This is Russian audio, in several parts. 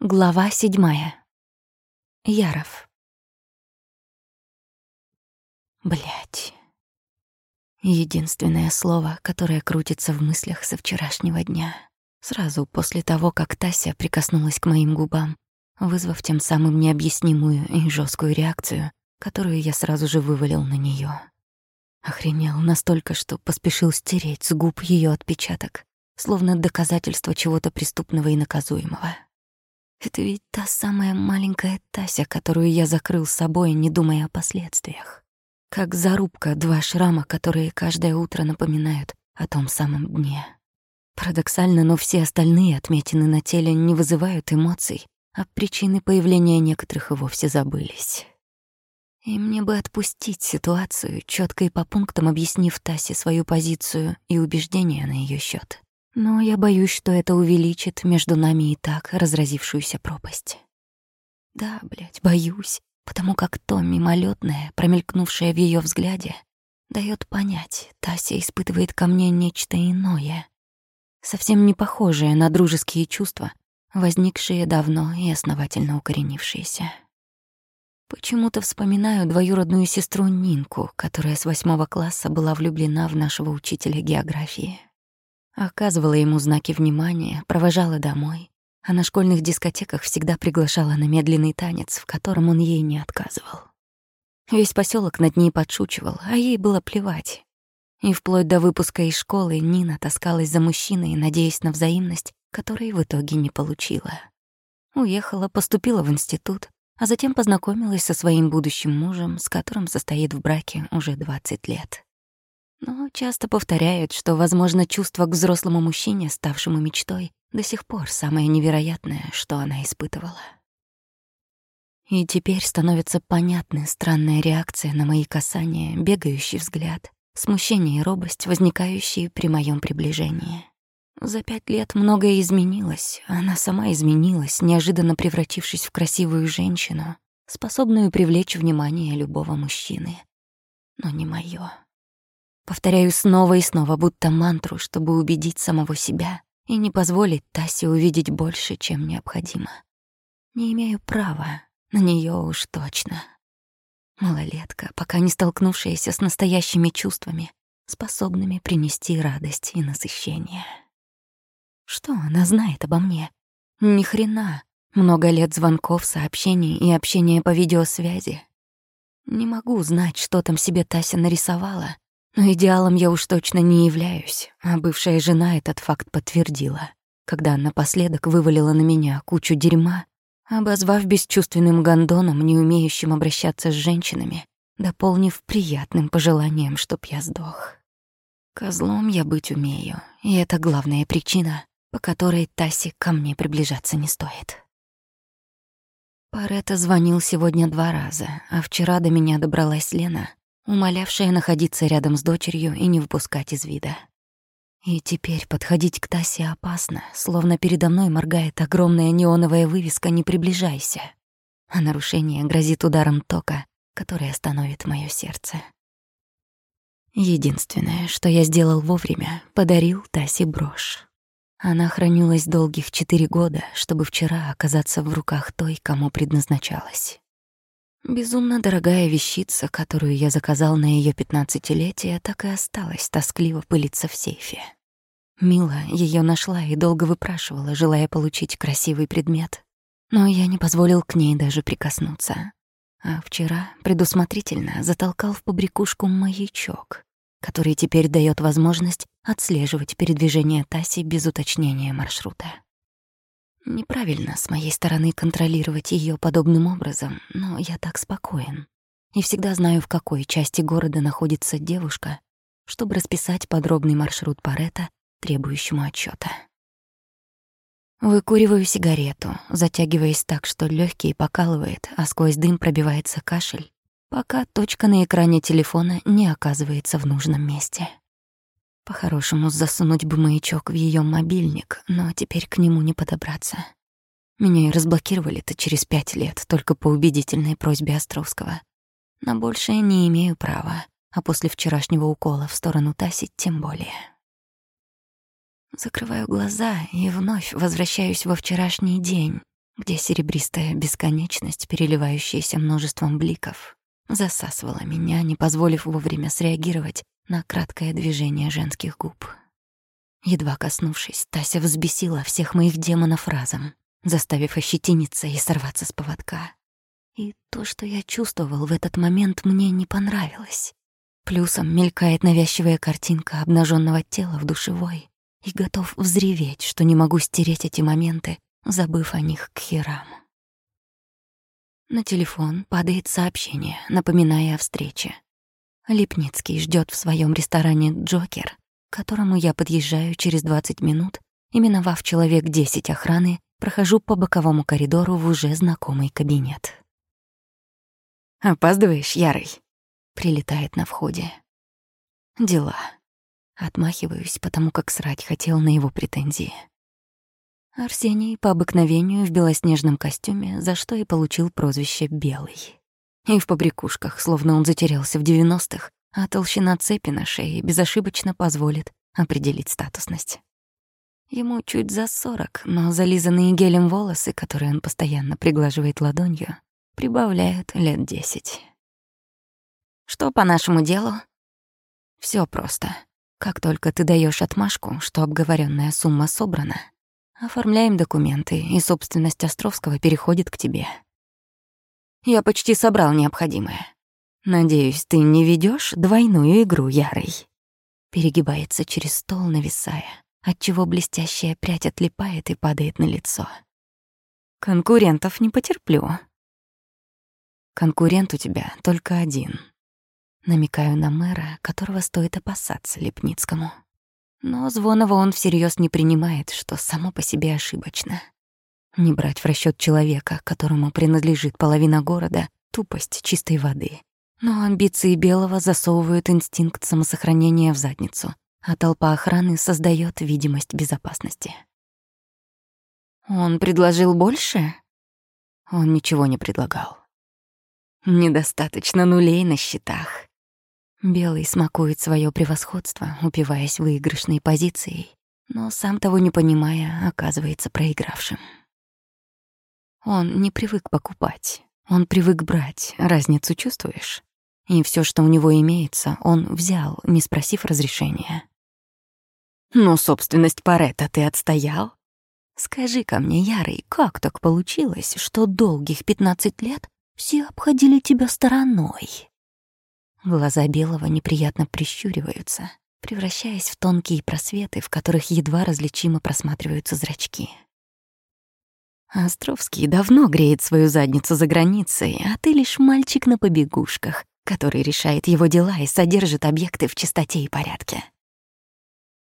Глава седьмая. Яров. Блять. Единственное слово, которое крутится в мыслях со вчерашнего дня. Сразу после того, как Тася прикоснулась к моим губам, вызвав тем самым необъяснимую и жесткую реакцию, которую я сразу же вывалил на нее. Охренел настолько, что поспешил стереть с губ ее отпечаток, словно доказательство чего-то преступного и наказуемого. Это ведь та самая маленькая Тася, которую я закрыл с собой, не думая о последствиях. Как зарубка два шрама, которые каждое утро напоминают о том самом дне. Парадоксально, но все остальные отметины на теле не вызывают эмоций, а причины появления некоторых и вовсе забылись. И мне бы отпустить ситуацию, четко и по пунктам объяснив Тасе свою позицию и убеждения на ее счет. Но я боюсь, что это увеличит между нами и так разразившуюся пропасть. Да, блядь, боюсь, потому как то мимолетное, промелькнувшее в ее взгляде, дает понять, Тася испытывает ко мне нечто иное, совсем не похожее на дружеские чувства, возникшие давно и основательно укоренившиеся. Почему-то вспоминаю двоюродную сестру Нинку, которая с восьмого класса была влюблена в нашего учителя географии. Оказывала ему знаки внимания, провожала домой, а на школьных дискотеках всегда приглашала на медленный танец, в котором он ей не отказывал. Весь поселок над ней подшучивал, а ей было плевать. И вплоть до выпуска из школы Нина таскалась за мужчиной, надеясь на взаимность, которой в итоге не получила. Уехала, поступила в институт, а затем познакомилась со своим будущим мужем, с которым состоит в браке уже 20 лет. Но часто повторяют, что, возможно, чувство к взрослому мужчине, ставшему мечтой, до сих пор самое невероятное, что она испытывала. И теперь становится понятной странная реакция на мои касания, бегающий взгляд, смущение и робость, возникающие при моем приближении. За пять лет многое изменилось, она сама изменилась, неожиданно превратившись в красивую женщину, способную привлечь внимание любого мужчины. Но не моё. Повторяю снова и снова, будто мантру, чтобы убедить самого себя и не позволить Тасе увидеть больше, чем необходимо. Не имею права, на нее уж точно. Малолетка, пока не столкнувшаяся с настоящими чувствами, способными принести радость и насыщение. Что она знает обо мне? Ни хрена. Много лет звонков, сообщений и общения по видеосвязи. Не могу знать, что там себе Тася нарисовала, но идеалом я уж точно не являюсь, а бывшая жена этот факт подтвердила, когда напоследок вывалила на меня кучу дерьма, обозвав бесчувственным гондоном, не умеющим обращаться с женщинами, дополнив приятным пожеланием, чтоб я сдох. Козлом я быть умею, и это главная причина, по которой Таси ко мне приближаться не стоит. Парета звонил сегодня два раза, а вчера до меня добралась Лена, умолявшая находиться рядом с дочерью и не выпускать из вида. И теперь подходить к Тасе опасно, словно передо мной моргает огромная неоновая вывеска «Не приближайся», а нарушение грозит ударом тока, который остановит моё сердце. Единственное, что я сделал вовремя, подарил Тасе брошь. Она хранилась долгих четыре года, чтобы вчера оказаться в руках той, кому предназначалась. Безумно дорогая вещица, которую я заказал на ее пятнадцатилетие, так и осталась тоскливо пылиться в сейфе. Мила ее нашла и долго выпрашивала, желая получить красивый предмет. Но я не позволил к ней даже прикоснуться. А вчера предусмотрительно затолкал в побрякушку маячок, который теперь дает возможность отслеживать передвижение Таси без уточнения маршрута. Неправильно с моей стороны контролировать ее подобным образом, но я так спокоен. И всегда знаю, в какой части города находится девушка, чтобы расписать подробный маршрут Парета, требующему отчета. Выкуриваю сигарету, затягиваясь так, что легкие покалывает, а сквозь дым пробивается кашель, пока точка на экране телефона не оказывается в нужном месте. По-хорошему, засунуть бы маячок в ее мобильник, но теперь к нему не подобраться. Меня и разблокировали-то через пять лет, только по убедительной просьбе Островского. На большее не имею права, а после вчерашнего укола в сторону Таси тем более. Закрываю глаза и вновь возвращаюсь во вчерашний день, где серебристая бесконечность, переливающаяся множеством бликов, засасывала меня, не позволив вовремя среагировать на краткое движение женских губ. Едва коснувшись, Тася взбесила всех моих демонов разом, заставив ощетиниться и сорваться с поводка. И то, что я чувствовал в этот момент, мне не понравилось. Плюсом мелькает навязчивая картинка обнаженного тела в душевой, и готов взреветь, что не могу стереть эти моменты, забыв о них к херам. На телефон падает сообщение, напоминая о встрече. Липницкий ждет в своем ресторане «Джокер», к которому я подъезжаю через 20 минут, и, миновав человек 10 охраны, прохожу по боковому коридору в уже знакомый кабинет. «Опаздываешь, Ярый?» — прилетает на входе. «Дела». Отмахиваюсь, потому как срать хотел на его претензии. Арсений по обыкновению в белоснежном костюме, за что и получил прозвище «Белый». И в побрякушках, словно он затерялся в девяностых, а толщина цепи на шее безошибочно позволит определить статусность. Ему чуть за сорок, но зализанные гелем волосы, которые он постоянно приглаживает ладонью, прибавляют лет десять. Что по нашему делу? Все просто. Как только ты даешь отмашку, что обговоренная сумма собрана, оформляем документы, и собственность Островского переходит к тебе. Я почти собрал необходимое. Надеюсь, ты не ведешь двойную игру, Ярый. Перегибается через стол, нависая, отчего блестящая прядь отлипает и падает на лицо. Конкурентов не потерплю. Конкурент у тебя только один. Намекаю на мэра, которого стоит опасаться Лепницкому. Но Звонова он всерьез не принимает, что само по себе ошибочно. Не брать в расчет человека, которому принадлежит половина города, тупость чистой воды. Но амбиции Белого засовывают инстинкт самосохранения в задницу, а толпа охраны создает видимость безопасности. Он предложил больше? Он ничего не предлагал. Недостаточно нулей на счетах. Белый смакует свое превосходство, упиваясь выигрышной позицией, но сам того не понимая, оказывается проигравшим. Он не привык покупать, он привык брать, разницу чувствуешь? И все, что у него имеется, он взял, не спросив разрешения. «Ну, собственность Паретта ты отстоял? Скажи-ка мне, Ярый, как так получилось, что долгих пятнадцать лет все обходили тебя стороной?» Глаза Белого неприятно прищуриваются, превращаясь в тонкие просветы, в которых едва различимо просматриваются зрачки. Островский давно греет свою задницу за границей, а ты лишь мальчик на побегушках, который решает его дела и содержит объекты в чистоте и порядке.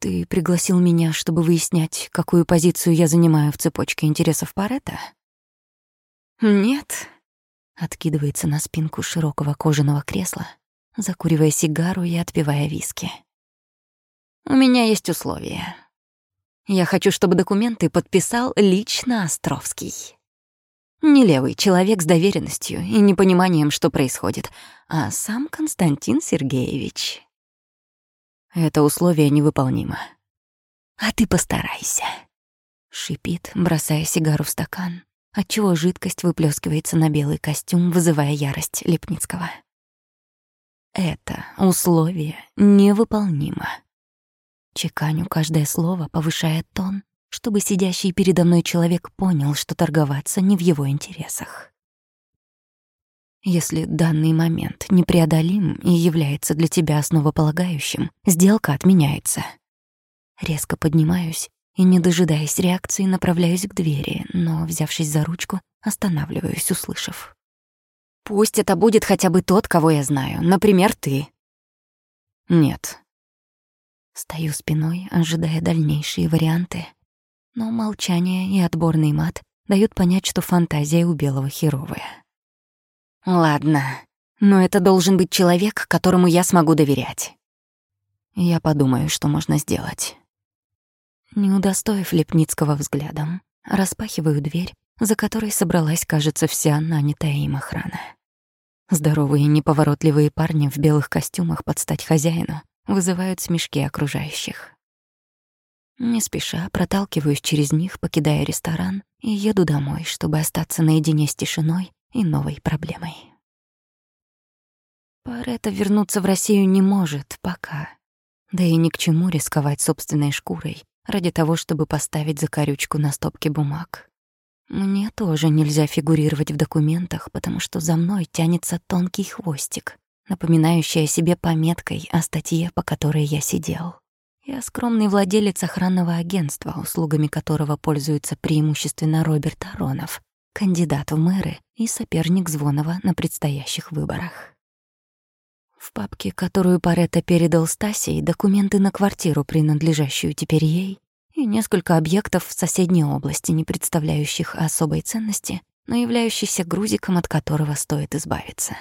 Ты пригласил меня, чтобы выяснять, какую позицию я занимаю в цепочке интересов Парета? Нет. Откидывается на спинку широкого кожаного кресла, закуривая сигару и отпивая виски. «У меня есть условия. Я хочу, чтобы документы подписал лично Островский. Не левый человек с доверенностью и непониманием, что происходит, а сам Константин Сергеевич. Это условие невыполнимо. А ты постарайся. Шипит, бросая сигару в стакан, отчего жидкость выплескивается на белый костюм, вызывая ярость Лепницкого. Это условие невыполнимо. Чеканю каждое слово, повышая тон, чтобы сидящий передо мной человек понял, что торговаться не в его интересах. Если данный момент непреодолим и является для тебя основополагающим, сделка отменяется. Резко поднимаюсь и, не дожидаясь реакции, направляюсь к двери, но, взявшись за ручку, останавливаюсь, услышав. Пусть это будет хотя бы тот, кого я знаю. Например, ты. Нет. Стою спиной, ожидая дальнейшие варианты. Но молчание и отборный мат дают понять, что фантазия у белого херовая. Ладно, но это должен быть человек, которому я смогу доверять. Я подумаю, что можно сделать. Не удостоив Лепницкого взглядом, распахиваю дверь, за которой собралась, кажется, вся нанятая им охрана. Здоровые неповоротливые парни в белых костюмах под стать хозяину вызывают смешки окружающих. Не спеша проталкиваюсь через них, покидая ресторан, и еду домой, чтобы остаться наедине с тишиной и новой проблемой. Парета вернуться в Россию не может пока. Да и ни к чему рисковать собственной шкурой ради того, чтобы поставить закорючку на стопке бумаг. Мне тоже нельзя фигурировать в документах, потому что за мной тянется тонкий хвостик, напоминающий о себе пометкой о статье, по которой я сидел. Я скромный владелец охранного агентства, услугами которого пользуется преимущественно Роберт Аронов, кандидат в мэры и соперник Звонова на предстоящих выборах. В папке, которую Паретта передал Стасии, документы на квартиру, принадлежащую теперь ей, и несколько объектов в соседней области, не представляющих особой ценности, но являющихся грузиком, от которого стоит избавиться.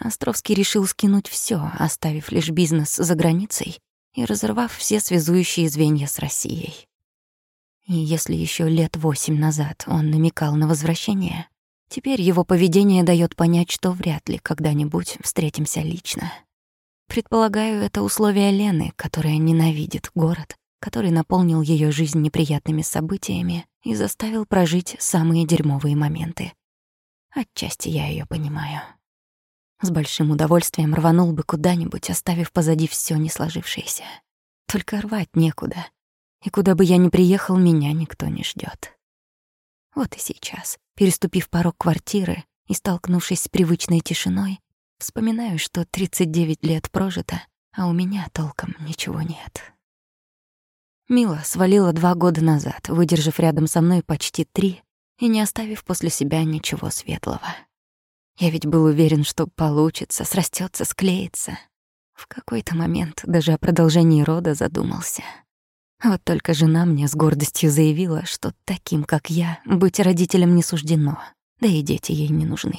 Островский решил скинуть все, оставив лишь бизнес за границей и разорвав все связующие звенья с Россией. И если еще лет восемь назад он намекал на возвращение, теперь его поведение дает понять, что вряд ли когда-нибудь встретимся лично. Предполагаю, это условие Лены, которая ненавидит город, который наполнил ее жизнь неприятными событиями и заставил прожить самые дерьмовые моменты. Отчасти я ее понимаю. С большим удовольствием рванул бы куда-нибудь, оставив позади все не сложившееся. Только рвать некуда. И куда бы я ни приехал, меня никто не ждет. Вот и сейчас, переступив порог квартиры и столкнувшись с привычной тишиной, вспоминаю, что 39 лет прожито, а у меня толком ничего нет. Мила свалила два года назад, выдержав рядом со мной почти три и не оставив после себя ничего светлого. Я ведь был уверен, что получится, срастется, склеится. В какой-то момент даже о продолжении рода задумался. Вот только жена мне с гордостью заявила, что таким, как я, быть родителем не суждено, да и дети ей не нужны.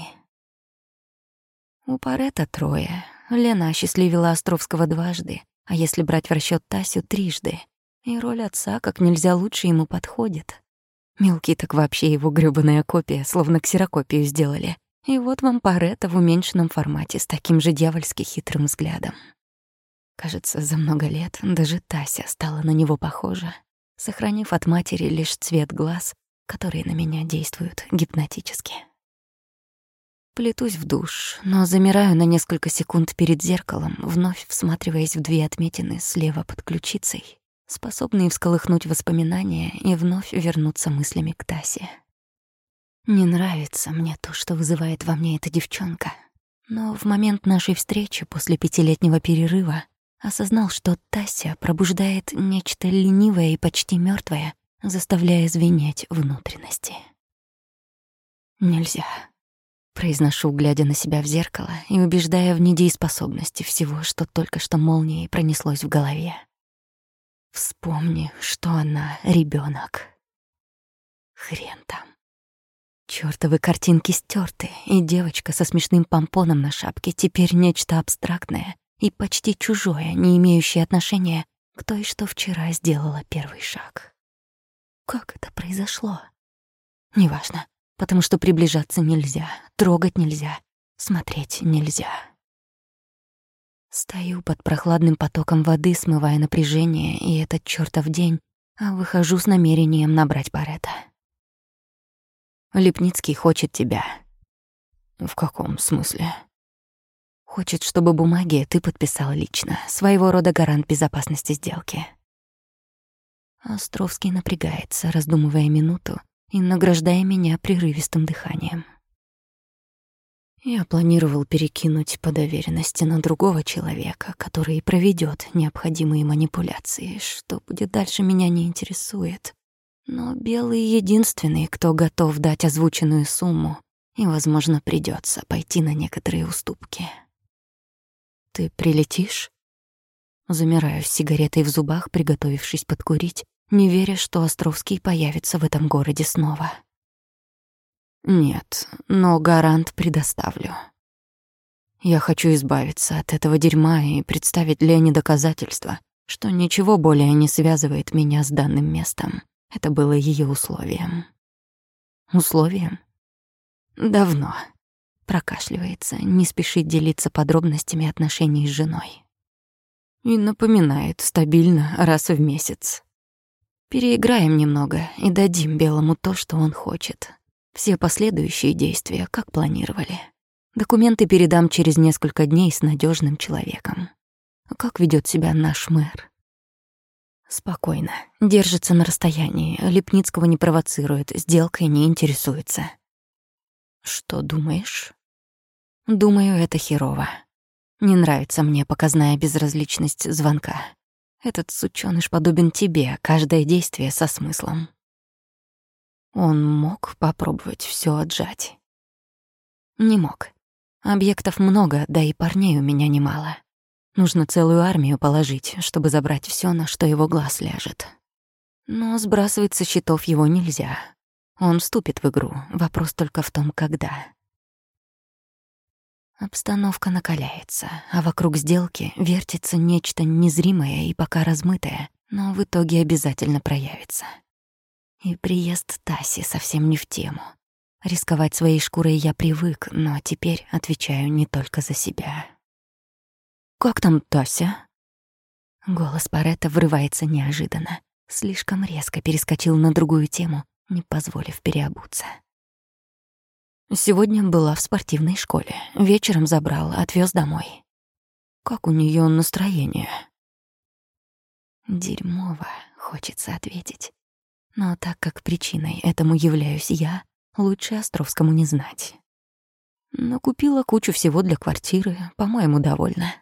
У Парета трое. Лена осчастливила Островского дважды, а если брать в расчет Тасю трижды. И роль отца как нельзя лучше ему подходит. Мелкий так вообще его грёбаная копия, словно ксерокопию сделали. И вот вам Паретта в уменьшенном формате с таким же дьявольски хитрым взглядом. Кажется, за много лет даже Тася стала на него похожа, сохранив от матери лишь цвет глаз, которые на меня действуют гипнотически. Плетусь в душ, но замираю на несколько секунд перед зеркалом, вновь всматриваясь в две отметины слева под ключицей, способные всколыхнуть воспоминания и вновь вернуться мыслями к Тасе. Не нравится мне то, что вызывает во мне эта девчонка. Но в момент нашей встречи после пятилетнего перерыва осознал, что Тася пробуждает нечто ленивое и почти мертвое, заставляя звенеть внутренности. «Нельзя», — произношу, глядя на себя в зеркало и убеждая в недееспособности всего, что только что молнией пронеслось в голове. Вспомни, что она ребенок. Хрен там. Чёртовы картинки стерты, и девочка со смешным помпоном на шапке теперь нечто абстрактное и почти чужое, не имеющее отношения к той, что вчера сделала первый шаг. Как это произошло? Неважно, потому что приближаться нельзя, трогать нельзя, смотреть нельзя. Стою под прохладным потоком воды, смывая напряжение и этот чёртов день, а выхожу с намерением набрать Барета. Лепницкий хочет тебя. В каком смысле? Хочет, чтобы бумаги ты подписал лично, своего рода гарант безопасности сделки. Островский напрягается, раздумывая минуту и награждая меня прерывистым дыханием. Я планировал перекинуть по доверенности на другого человека, который проведет необходимые манипуляции. Что будет дальше, меня не интересует. Но Белый единственный, кто готов дать озвученную сумму, и, возможно, придется пойти на некоторые уступки. «Ты прилетишь?» Замираю с сигаретой в зубах, приготовившись подкурить, не веря, что Островский появится в этом городе снова. «Нет, но гарант предоставлю. Я хочу избавиться от этого дерьма и представить Лене доказательства, что ничего более не связывает меня с данным местом. Это было ее условием. Условием? Давно. Прокашливается, не спешит делиться подробностями отношений с женой. И напоминает стабильно раз в месяц. Переиграем немного и дадим Белому то, что он хочет. Все последующие действия, как планировали. Документы передам через несколько дней с надежным человеком. Как ведет себя наш мэр? Спокойно. Держится на расстоянии. Лепницкого не провоцирует, сделкой не интересуется. Что думаешь? Думаю, это херово. Не нравится мне показная безразличность звонка. Этот сучёныш подобен тебе, каждое действие со смыслом. Он мог попробовать всё отжать. Не мог. Объектов много, да и парней у меня немало. Нужно целую армию положить, чтобы забрать всё, на что его глаз ляжет. Но сбрасывать со счетов его нельзя. Он вступит в игру, вопрос только в том, когда. Обстановка накаляется, а вокруг сделки вертится нечто незримое и пока размытое, но в итоге обязательно проявится. И приезд Таси совсем не в тему. Рисковать своей шкурой я привык, но теперь отвечаю не только за себя. «Как там Тася?» Голос Паретта врывается неожиданно. Слишком резко перескочил на другую тему, не позволив переобуться. Сегодня была в спортивной школе. Вечером забрал, отвез домой. Как у нее настроение? Дерьмово, хочется ответить. Но так как причиной этому являюсь я, лучше Островскому не знать. Но купила кучу всего для квартиры, по-моему, довольна.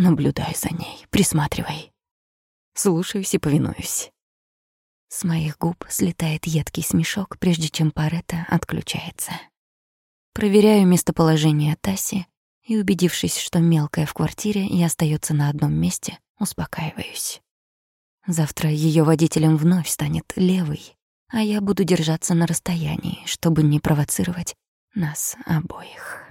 Наблюдай за ней, присматривай. Слушаюсь и повинуюсь. С моих губ слетает едкий смешок, прежде чем Паретта отключается. Проверяю местоположение Таси и, убедившись, что мелкая в квартире и остается на одном месте, успокаиваюсь. Завтра ее водителем вновь станет левый, а я буду держаться на расстоянии, чтобы не провоцировать нас обоих.